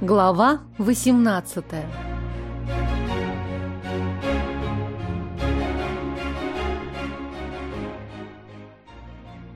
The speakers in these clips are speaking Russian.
Глава 18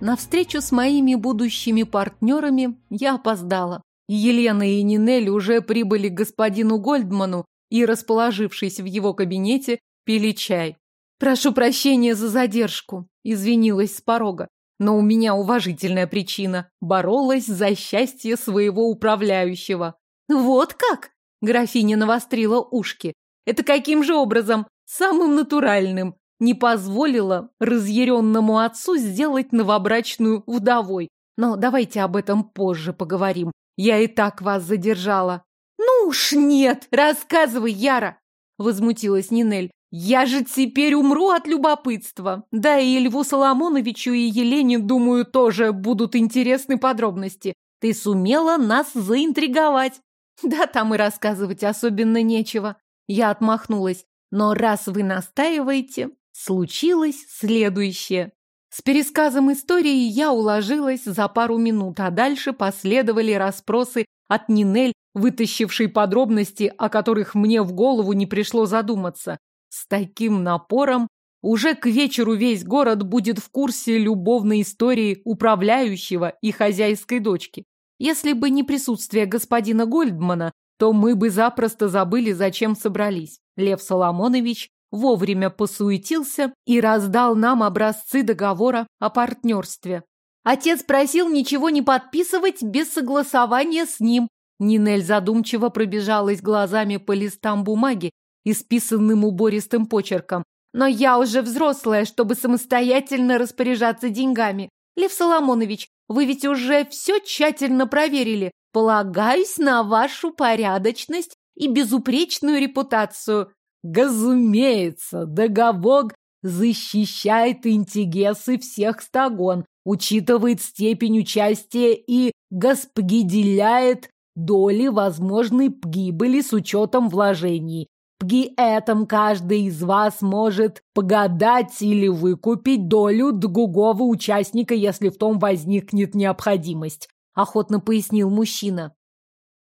На встречу с моими будущими партнерами я опоздала. Елена и Нинель уже прибыли к господину Гольдману и, расположившись в его кабинете, пили чай. «Прошу прощения за задержку», — извинилась с порога. Но у меня уважительная причина. Боролась за счастье своего управляющего. «Вот как?» — графиня навострила ушки. «Это каким же образом? Самым натуральным. Не позволила разъяренному отцу сделать новобрачную вдовой. Но давайте об этом позже поговорим. Я и так вас задержала». «Ну уж нет! Рассказывай, Яра!» — возмутилась Нинель. «Я же теперь умру от любопытства. Да и Льву Соломоновичу и Елене, думаю, тоже будут интересны подробности. Ты сумела нас заинтриговать». Да там и рассказывать особенно нечего. Я отмахнулась. Но раз вы настаиваете, случилось следующее. С пересказом истории я уложилась за пару минут, а дальше последовали расспросы от Нинель, вытащившей подробности, о которых мне в голову не пришло задуматься. С таким напором уже к вечеру весь город будет в курсе любовной истории управляющего и хозяйской дочки. Если бы не присутствие господина Гольдмана, то мы бы запросто забыли, зачем собрались. Лев Соломонович вовремя посуетился и раздал нам образцы договора о партнерстве. Отец просил ничего не подписывать без согласования с ним. Нинель задумчиво пробежалась глазами по листам бумаги, исписанным убористым почерком. Но я уже взрослая, чтобы самостоятельно распоряжаться деньгами. Лев Соломонович, вы ведь уже все тщательно проверили. Полагаюсь на вашу порядочность и безупречную репутацию. Газумеется, договор защищает интересы всех сторон, учитывает степень участия и распределяет доли возможной пгибели с учетом вложений. При этом каждый из вас может погадать или выкупить долю другого участника, если в том возникнет необходимость, охотно пояснил мужчина.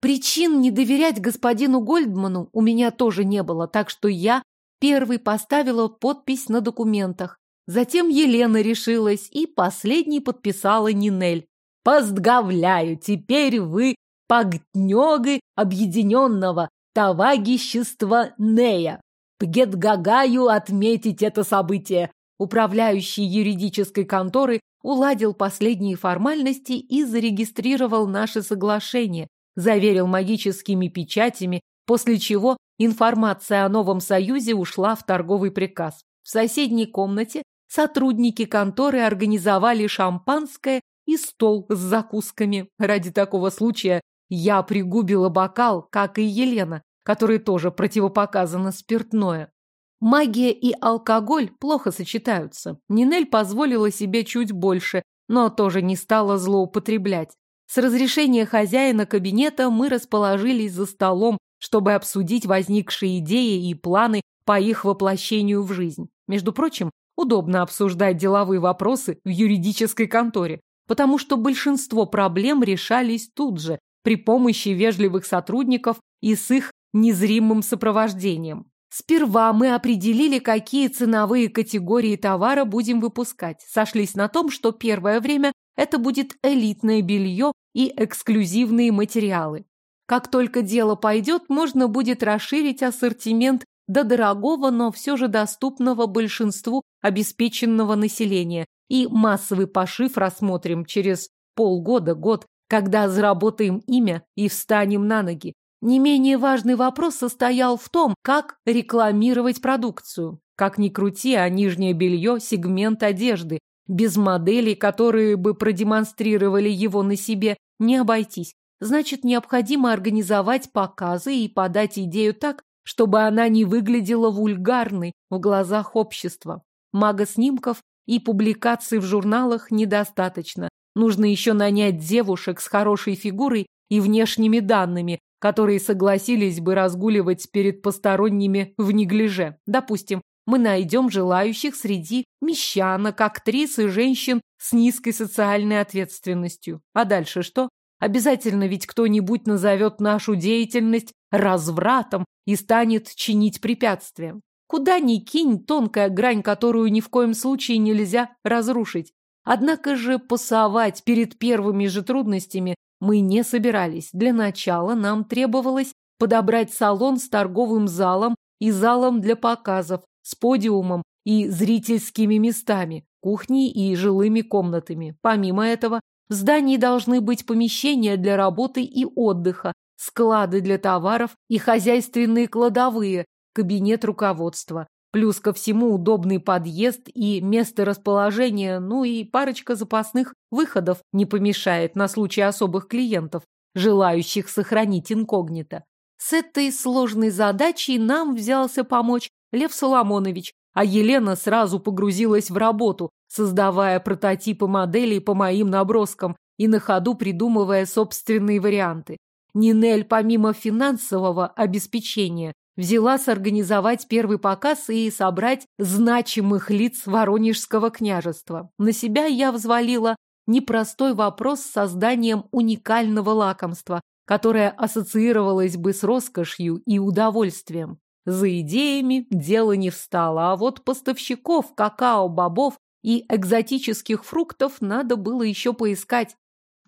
Причин не доверять господину Гольдману у меня тоже не было, так что я первый поставила подпись на документах. Затем Елена решилась и последней подписала Нинель. «Поздравляю, теперь вы пагнёгы объединенного Товагищество Нея. Пгетгагаю отметить это событие. Управляющий юридической конторы уладил последние формальности и зарегистрировал наше соглашение, заверил магическими печатями, после чего информация о новом союзе ушла в торговый приказ. В соседней комнате сотрудники конторы организовали шампанское и стол с закусками. Ради такого случая я пригубила бокал, как и Елена, которой тоже противопоказано спиртное. Магия и алкоголь плохо сочетаются. Нинель позволила себе чуть больше, но тоже не стала злоупотреблять. С разрешения хозяина кабинета мы расположились за столом, чтобы обсудить возникшие идеи и планы по их воплощению в жизнь. Между прочим, удобно обсуждать деловые вопросы в юридической конторе, потому что большинство проблем решались тут же, при помощи вежливых сотрудников и с их незримым сопровождением. Сперва мы определили, какие ценовые категории товара будем выпускать. Сошлись на том, что первое время это будет элитное белье и эксклюзивные материалы. Как только дело пойдет, можно будет расширить ассортимент до дорогого, но все же доступного большинству обеспеченного населения. И массовый пошив рассмотрим через полгода-год, когда заработаем имя и встанем на ноги. Не менее важный вопрос состоял в том, как рекламировать продукцию. Как ни крути, а нижнее белье – сегмент одежды. Без моделей, которые бы продемонстрировали его на себе, не обойтись. Значит, необходимо организовать показы и подать идею так, чтобы она не выглядела вульгарной в глазах общества. Мага-снимков и публикаций в журналах недостаточно. Нужно еще нанять девушек с хорошей фигурой и внешними данными, которые согласились бы разгуливать перед посторонними в неглиже. Допустим, мы найдем желающих среди мещанок, актрис и женщин с низкой социальной ответственностью. А дальше что? Обязательно ведь кто-нибудь назовет нашу деятельность развратом и станет чинить препятствия. Куда ни кинь, тонкая грань, которую ни в коем случае нельзя разрушить. Однако же пасовать перед первыми же трудностями мы не собирались. Для начала нам требовалось подобрать салон с торговым залом и залом для показов, с подиумом и зрительскими местами, кухней и жилыми комнатами. Помимо этого, в здании должны быть помещения для работы и отдыха, склады для товаров и хозяйственные кладовые, кабинет руководства. Плюс ко всему удобный подъезд и место расположения, ну и парочка запасных выходов не помешает на случай особых клиентов, желающих сохранить инкогнито. С этой сложной задачей нам взялся помочь Лев Соломонович, а Елена сразу погрузилась в работу, создавая прототипы моделей по моим наброскам и на ходу придумывая собственные варианты. Нинель, помимо финансового обеспечения, взялась организовать первый показ и собрать значимых лиц Воронежского княжества. На себя я взвалила непростой вопрос с созданием уникального лакомства, которое ассоциировалось бы с роскошью и удовольствием. За идеями дело не встало, а вот поставщиков какао, бобов и экзотических фруктов надо было еще поискать.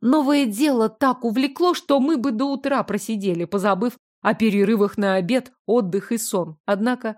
Новое дело так увлекло, что мы бы до утра просидели, позабыв о перерывах на обед, отдых и сон. Однако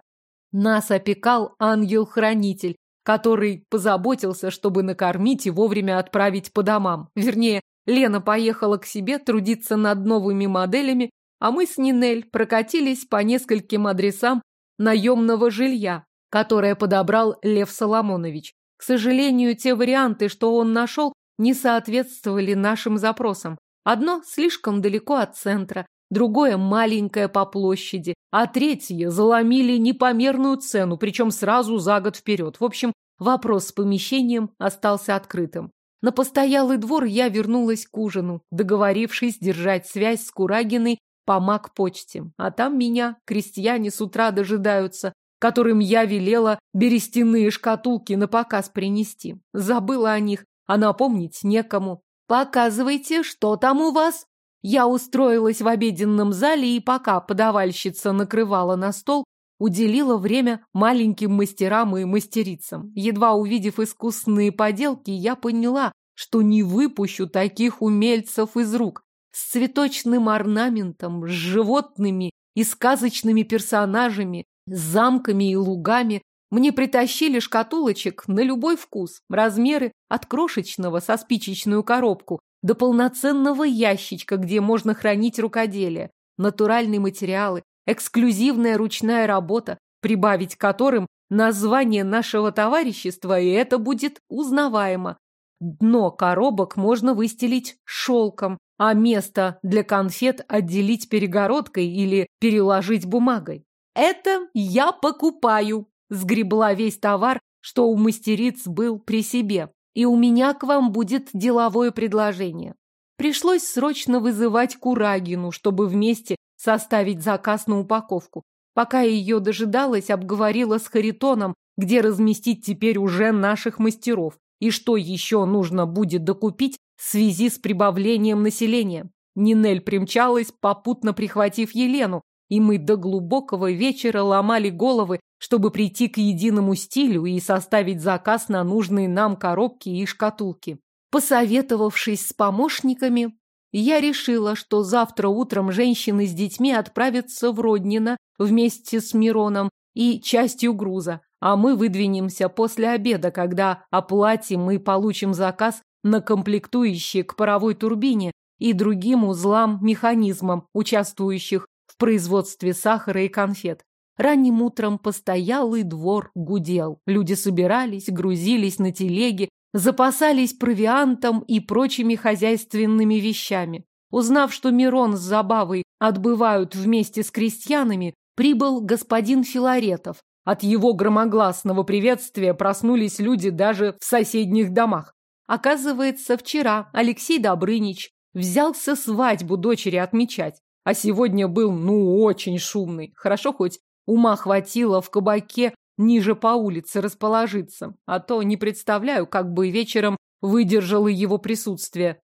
нас опекал ангел-хранитель, который позаботился, чтобы накормить и вовремя отправить по домам. Вернее, Лена поехала к себе трудиться над новыми моделями, а мы с Нинель прокатились по нескольким адресам наемного жилья, которое подобрал Лев Соломонович. К сожалению, те варианты, что он нашел, не соответствовали нашим запросам. Одно слишком далеко от центра, другое маленькое по площади, а третье заломили непомерную цену, причем сразу за год вперед. В общем, вопрос с помещением остался открытым. На постоялый двор я вернулась к ужину, договорившись держать связь с Курагиной по маг-почте. А там меня крестьяне с утра дожидаются, которым я велела берестяные шкатулки на показ принести. Забыла о них, а напомнить некому. «Показывайте, что там у вас?» Я устроилась в обеденном зале и пока подавальщица накрывала на стол, уделила время маленьким мастерам и мастерицам. Едва увидев искусные поделки, я поняла, что не выпущу таких умельцев из рук. С цветочным орнаментом, с животными и сказочными персонажами, с замками и лугами. Мне притащили шкатулочек на любой вкус, размеры от крошечного со спичечную коробку до полноценного ящичка, где можно хранить рукоделие, натуральные материалы, эксклюзивная ручная работа, прибавить которым название нашего товарищества, и это будет узнаваемо. Дно коробок можно выстелить шелком, а место для конфет отделить перегородкой или переложить бумагой. «Это я покупаю!» Сгребла весь товар, что у мастериц был при себе и у меня к вам будет деловое предложение. Пришлось срочно вызывать Курагину, чтобы вместе составить заказ на упаковку. Пока ее дожидалась, обговорила с Харитоном, где разместить теперь уже наших мастеров и что еще нужно будет докупить в связи с прибавлением населения. Нинель примчалась, попутно прихватив Елену, и мы до глубокого вечера ломали головы, чтобы прийти к единому стилю и составить заказ на нужные нам коробки и шкатулки. Посоветовавшись с помощниками, я решила, что завтра утром женщины с детьми отправятся в Роднино вместе с Мироном и частью груза, а мы выдвинемся после обеда, когда оплатим и получим заказ на комплектующие к паровой турбине и другим узлам-механизмам, участвующих в производстве сахара и конфет. Ранним утром постоялый двор гудел. Люди собирались, грузились на телеги, запасались провиантом и прочими хозяйственными вещами. Узнав, что Мирон с Забавой отбывают вместе с крестьянами, прибыл господин Филаретов. От его громогласного приветствия проснулись люди даже в соседних домах. Оказывается, вчера Алексей Добрынич взялся свадьбу дочери отмечать, а сегодня был, ну, очень шумный. Хорошо хоть Ума хватило в кабаке ниже по улице расположиться, а то не представляю, как бы вечером выдержало его присутствие.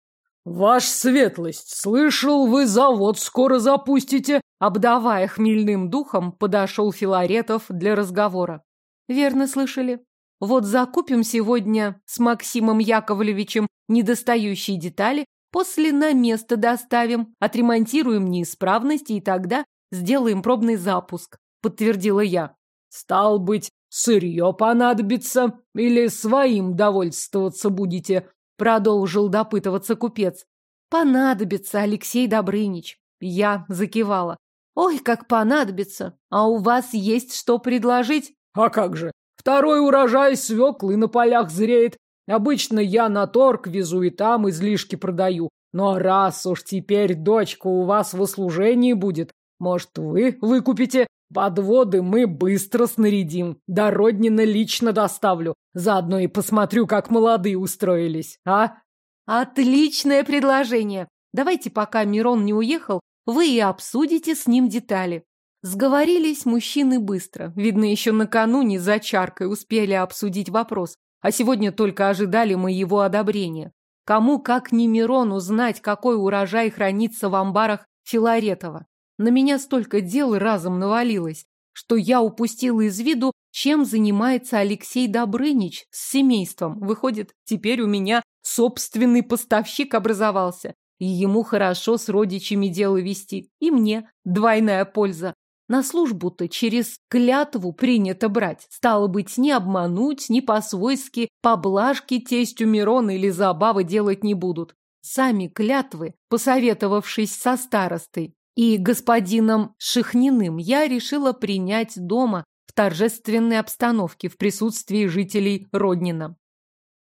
Ваш светлость, слышал, вы завод скоро запустите? Обдавая хмельным духом, подошел Филаретов для разговора. Верно слышали. Вот закупим сегодня с Максимом Яковлевичем недостающие детали, после на место доставим, отремонтируем неисправности и тогда сделаем пробный запуск, подтвердила я. Стал быть, сырье понадобится или своим довольствоваться будете? Продолжил допытываться купец. Понадобится, Алексей Добрынич. Я закивала. Ой, как понадобится. А у вас есть что предложить? А как же? Второй урожай свеклы на полях зреет. Обычно я на торг везу и там излишки продаю. Но раз уж теперь дочка у вас в услужении будет, может, вы выкупите? Подводы мы быстро снарядим. До Роднина лично доставлю. Заодно и посмотрю, как молодые устроились, а? Отличное предложение. Давайте, пока Мирон не уехал, вы и обсудите с ним детали. Сговорились мужчины быстро. Видно, еще накануне за чаркой успели обсудить вопрос, а сегодня только ожидали моего одобрения. Кому, как не Мирону, знать, какой урожай хранится в амбарах Филаретова. На меня столько дел разом навалилось, что я упустила из виду, чем занимается Алексей Добрынич с семейством. Выходит, теперь у меня собственный поставщик образовался. И ему хорошо с родичами дело вести. И мне двойная польза. На службу-то через клятву принято брать. Стало быть, ни обмануть, ни по-свойски поблажки тестю Мирона или забавы делать не будут. Сами клятвы, посоветовавшись со старостой и господином Шихниным, я решила принять дома в торжественной обстановке в присутствии жителей Роднина.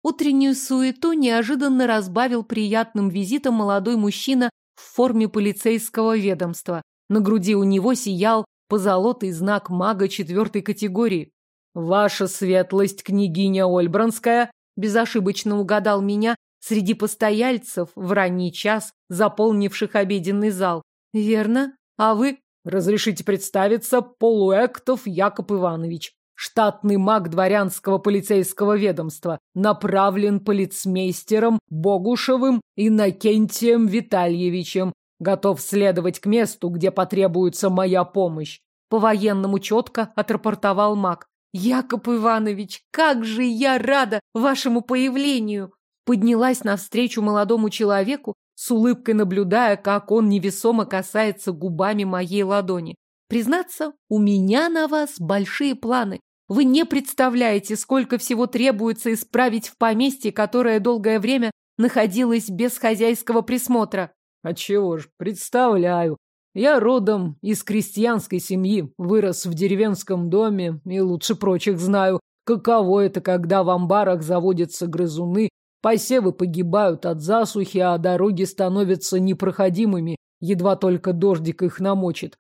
Утреннюю суету неожиданно разбавил приятным визитом молодой мужчина в форме полицейского ведомства. На груди у него сиял позолотый знак мага четвертой категории. «Ваша светлость, княгиня Ольбранская!» безошибочно угадал меня среди постояльцев в ранний час, заполнивших обеденный зал. «Верно. А вы?» «Разрешите представиться, Полуэктов Яков Иванович, штатный маг дворянского полицейского ведомства, направлен полицмейстером Богушевым Иннокентием Витальевичем Готов следовать к месту, где потребуется моя помощь. По-военному четко отрапортовал маг. Якоб Иванович, как же я рада вашему появлению! Поднялась навстречу молодому человеку, с улыбкой наблюдая, как он невесомо касается губами моей ладони. Признаться, у меня на вас большие планы. Вы не представляете, сколько всего требуется исправить в поместье, которое долгое время находилось без хозяйского присмотра. А чего ж, представляю. Я родом из крестьянской семьи, вырос в деревенском доме и лучше прочих знаю, каково это, когда в амбарах заводятся грызуны, посевы погибают от засухи, а дороги становятся непроходимыми, едва только дождик их намочит.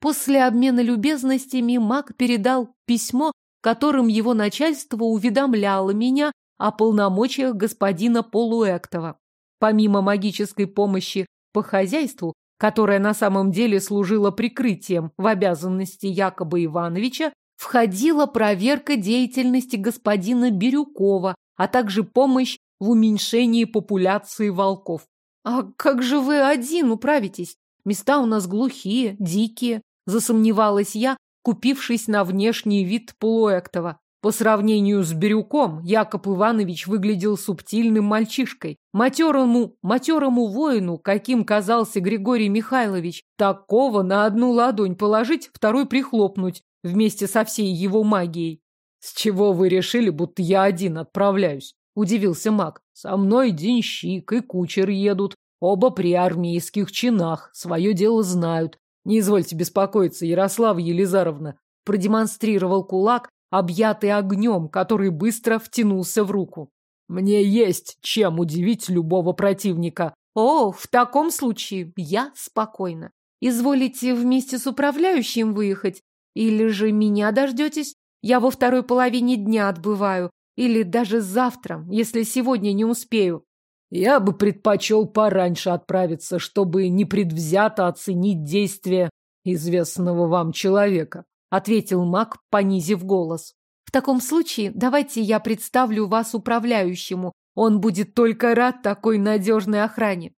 После обмена любезностями маг передал письмо, которым его начальство уведомляло меня о полномочиях господина Полуэктова. Помимо магической помощи по хозяйству, которая на самом деле служила прикрытием в обязанности Якоба Ивановича, входила проверка деятельности господина Бирюкова, а также помощь в уменьшении популяции волков. «А как же вы один управитесь? Места у нас глухие, дикие», засомневалась я, купившись на внешний вид полуэктова. По сравнению с Бирюком, Якоб Иванович выглядел субтильным мальчишкой. Матерому, матерому воину, каким казался Григорий Михайлович, такого на одну ладонь положить, второй прихлопнуть, вместе со всей его магией. «С чего вы решили, будто я один отправляюсь?» – удивился маг. «Со мной денщик и кучер едут, оба при армейских чинах, свое дело знают. Не извольте беспокоиться, Ярослава Елизаровна», – продемонстрировал кулак, объятый огнем, который быстро втянулся в руку. Мне есть чем удивить любого противника. О, в таком случае я спокойна. Изволите вместе с управляющим выехать? Или же меня дождетесь? Я во второй половине дня отбываю. Или даже завтра, если сегодня не успею. Я бы предпочел пораньше отправиться, чтобы непредвзято оценить действия известного вам человека ответил маг, понизив голос. В таком случае давайте я представлю вас управляющему, Он будет только рад такой надежной охране.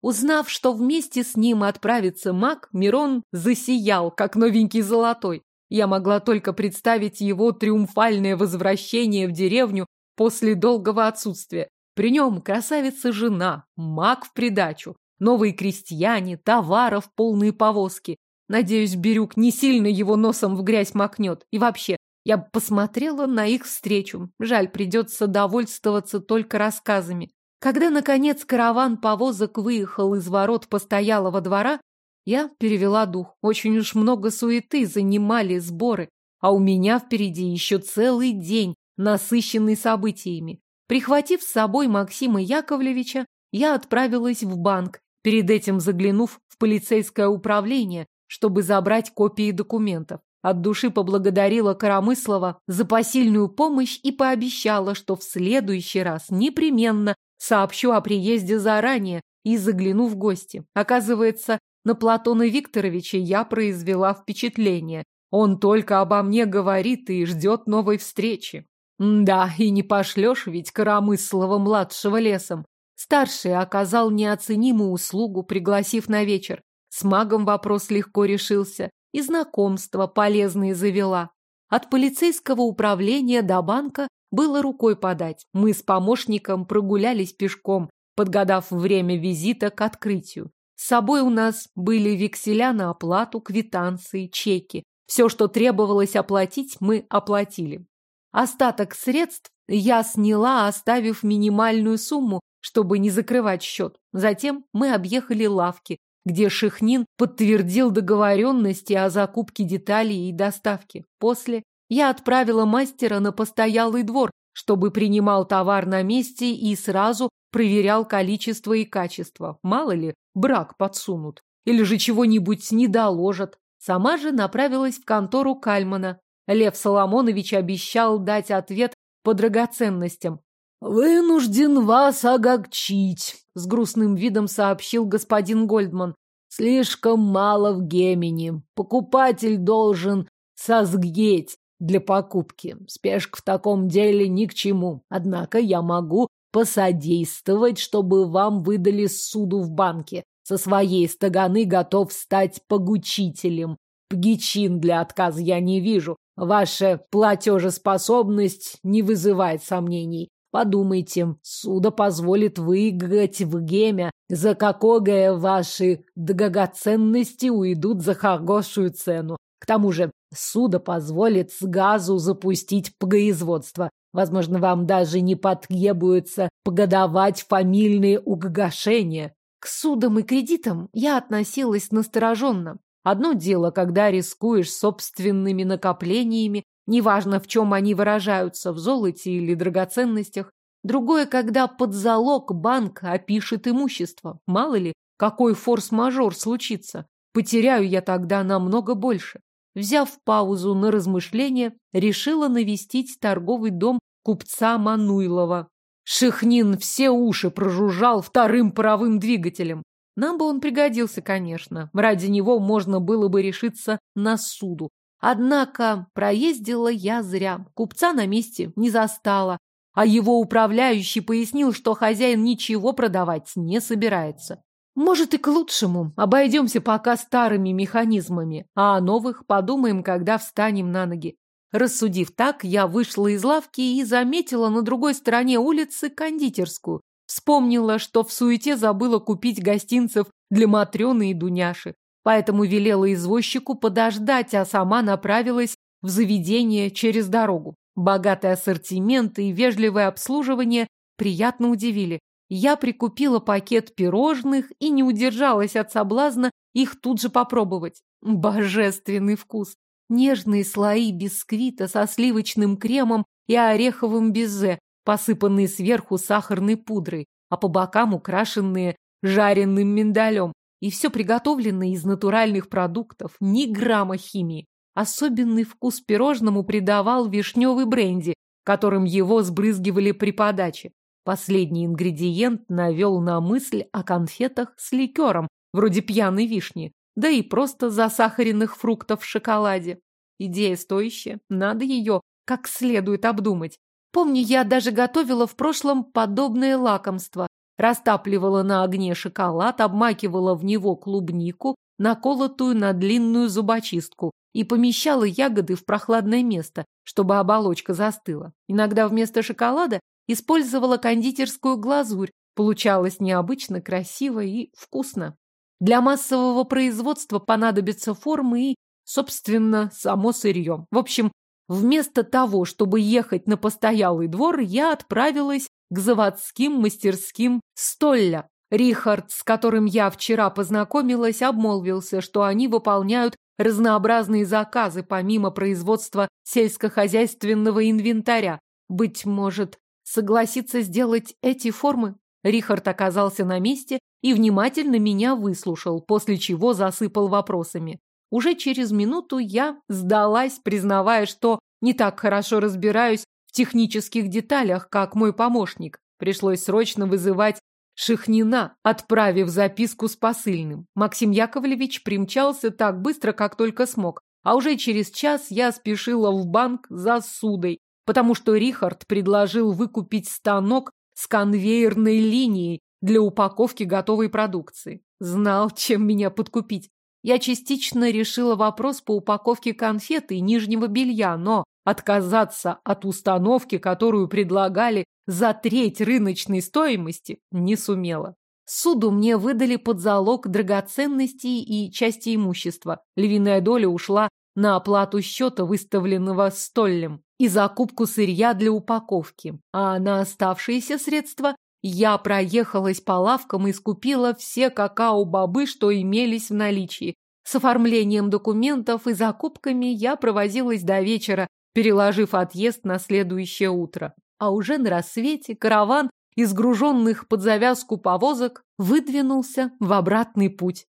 Узнав, что вместе с ним отправится маг, Мирон засиял, как новенький золотой. Я могла только представить его триумфальное возвращение в деревню после долгого отсутствия. При нем красавица-жена, маг в придачу, новые крестьяне, товаров полные повозки. Надеюсь, Бирюк не сильно его носом в грязь макнет. И вообще, я посмотрела на их встречу. Жаль, придется довольствоваться только рассказами. Когда, наконец, караван повозок выехал из ворот постоялого двора, я перевела дух. Очень уж много суеты занимали сборы, а у меня впереди еще целый день, насыщенный событиями. Прихватив с собой Максима Яковлевича, я отправилась в банк, перед этим заглянув в полицейское управление, чтобы забрать копии документов. От души поблагодарила Коромыслова за посильную помощь и пообещала, что в следующий раз непременно сообщу о приезде заранее и загляну в гости. Оказывается, на Платона Викторовича я произвела впечатление. Он только обо мне говорит и ждет новой встречи. Да, и не пошлешь ведь Коромыслова-младшего лесом. Старший оказал неоценимую услугу, пригласив на вечер. С магом вопрос легко решился, и знакомство полезные завела. От полицейского управления до банка было рукой подать. Мы с помощником прогулялись пешком, подгадав время визита к открытию. С собой у нас были векселя на оплату, квитанции, чеки. Все, что требовалось оплатить, мы оплатили. Остаток средств я сняла, оставив минимальную сумму, чтобы не закрывать счет. Затем мы объехали лавки, где Шехнин подтвердил договоренности о закупке деталей и доставке. После я отправила мастера на постоялый двор, чтобы принимал товар на месте и сразу проверял количество и качество. Мало ли, брак подсунут. Или же чего-нибудь не доложат. Сама же направилась в контору Кальмана. Лев Соломонович обещал дать ответ по драгоценностям. «Вынужден вас огорчить», — с грустным видом сообщил господин Гольдман. «Слишком мало в Гемени. Покупатель должен созгеть для покупки. Спешка в таком деле ни к чему. Однако я могу посодействовать, чтобы вам выдали суду в банке. Со своей стаганы готов стать погучителем. Пгичин для отказа я не вижу. Ваша платежеспособность не вызывает сомнений. Подумайте, суда позволит выиграть в геме, за какое ваши драгоценности уйдут за хорошую цену. К тому же, суда позволит с газу запустить производство. Возможно, вам даже не потребуется погодовать фамильные угошения. К судам и кредитам я относилась настороженно. Одно дело, когда рискуешь собственными накоплениями, неважно в чем они выражаются, в золоте или драгоценностях. Другое, когда под залог банк опишет имущество. Мало ли, какой форс-мажор случится. Потеряю я тогда намного больше. Взяв паузу на размышление, решила навестить торговый дом купца Мануйлова. Шехнин все уши прожужжал вторым паровым двигателем. Нам бы он пригодился, конечно. Ради него можно было бы решиться на суду. Однако проездила я зря. Купца на месте не застала. А его управляющий пояснил, что хозяин ничего продавать не собирается. Может и к лучшему. Обойдемся пока старыми механизмами, а о новых подумаем, когда встанем на ноги. Рассудив так, я вышла из лавки и заметила на другой стороне улицы кондитерскую. Вспомнила, что в суете забыла купить гостинцев для Матрёны и Дуняши поэтому велела извозчику подождать, а сама направилась в заведение через дорогу. Богатый ассортимент и вежливое обслуживание приятно удивили. Я прикупила пакет пирожных и не удержалась от соблазна их тут же попробовать. Божественный вкус! Нежные слои бисквита со сливочным кремом и ореховым безе, посыпанные сверху сахарной пудрой, а по бокам украшенные жареным миндалем. И все приготовлено из натуральных продуктов, ни грамма химии. Особенный вкус пирожному придавал вишневый бренди, которым его сбрызгивали при подаче. Последний ингредиент навел на мысль о конфетах с ликером, вроде пьяной вишни, да и просто засахаренных фруктов в шоколаде. Идея стоящая, надо ее как следует обдумать. Помню, я даже готовила в прошлом подобное лакомство. Растапливала на огне шоколад, обмакивала в него клубнику, наколотую на длинную зубочистку, и помещала ягоды в прохладное место, чтобы оболочка застыла. Иногда вместо шоколада использовала кондитерскую глазурь. Получалось необычно красиво и вкусно. Для массового производства понадобятся формы и, собственно, само сырье. В общем, вместо того, чтобы ехать на постоялый двор, я отправилась к заводским мастерским Столля. Рихард, с которым я вчера познакомилась, обмолвился, что они выполняют разнообразные заказы помимо производства сельскохозяйственного инвентаря. Быть может, согласиться сделать эти формы? Рихард оказался на месте и внимательно меня выслушал, после чего засыпал вопросами. Уже через минуту я сдалась, признавая, что не так хорошо разбираюсь в технических деталях, как мой помощник. Пришлось срочно вызывать Шихнина, отправив записку с посыльным. Максим Яковлевич примчался так быстро, как только смог. А уже через час я спешила в банк за судой, потому что Рихард предложил выкупить станок с конвейерной линией для упаковки готовой продукции. Знал, чем меня подкупить. Я частично решила вопрос по упаковке конфеты и нижнего белья, но отказаться от установки, которую предлагали за треть рыночной стоимости, не сумела. Суду мне выдали под залог драгоценностей и части имущества. Львиная доля ушла на оплату счета, выставленного столлем, и закупку сырья для упаковки. А на оставшиеся средства я проехалась по лавкам и скупила все какао-бобы, что имелись в наличии. С оформлением документов и закупками я провозилась до вечера, переложив отъезд на следующее утро. А уже на рассвете караван из груженных под завязку повозок выдвинулся в обратный путь.